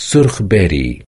سرخ بيري